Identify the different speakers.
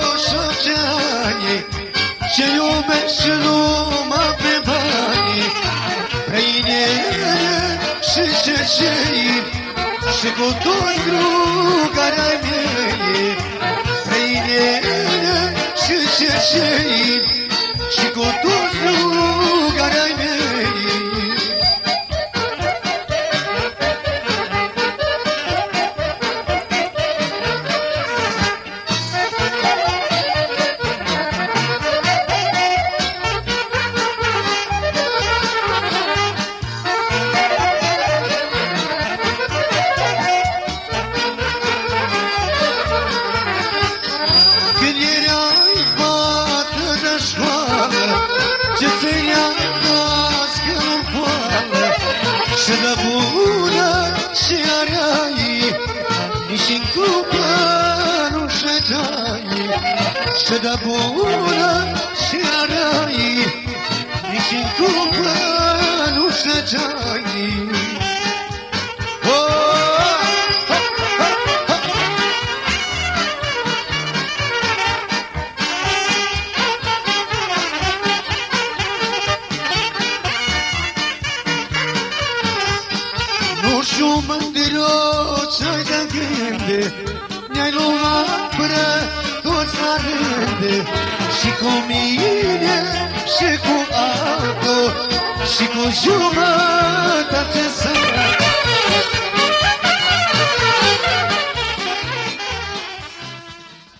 Speaker 1: roșocanii Ce lume și pe bani. Răinere și cercerii Și cu toți rugarea mele păi Răinere și cercerii Și cu toți پاره جتیان ناز کنم پاره شده بوده شیاری نیشین کوپر و شدایی شده بوده شیاری نیشین کوپر Nu știu mândro ce-ai de gânde Ne-ai luat până toți la rânde Și cu mine și cu altul Și cu jumătate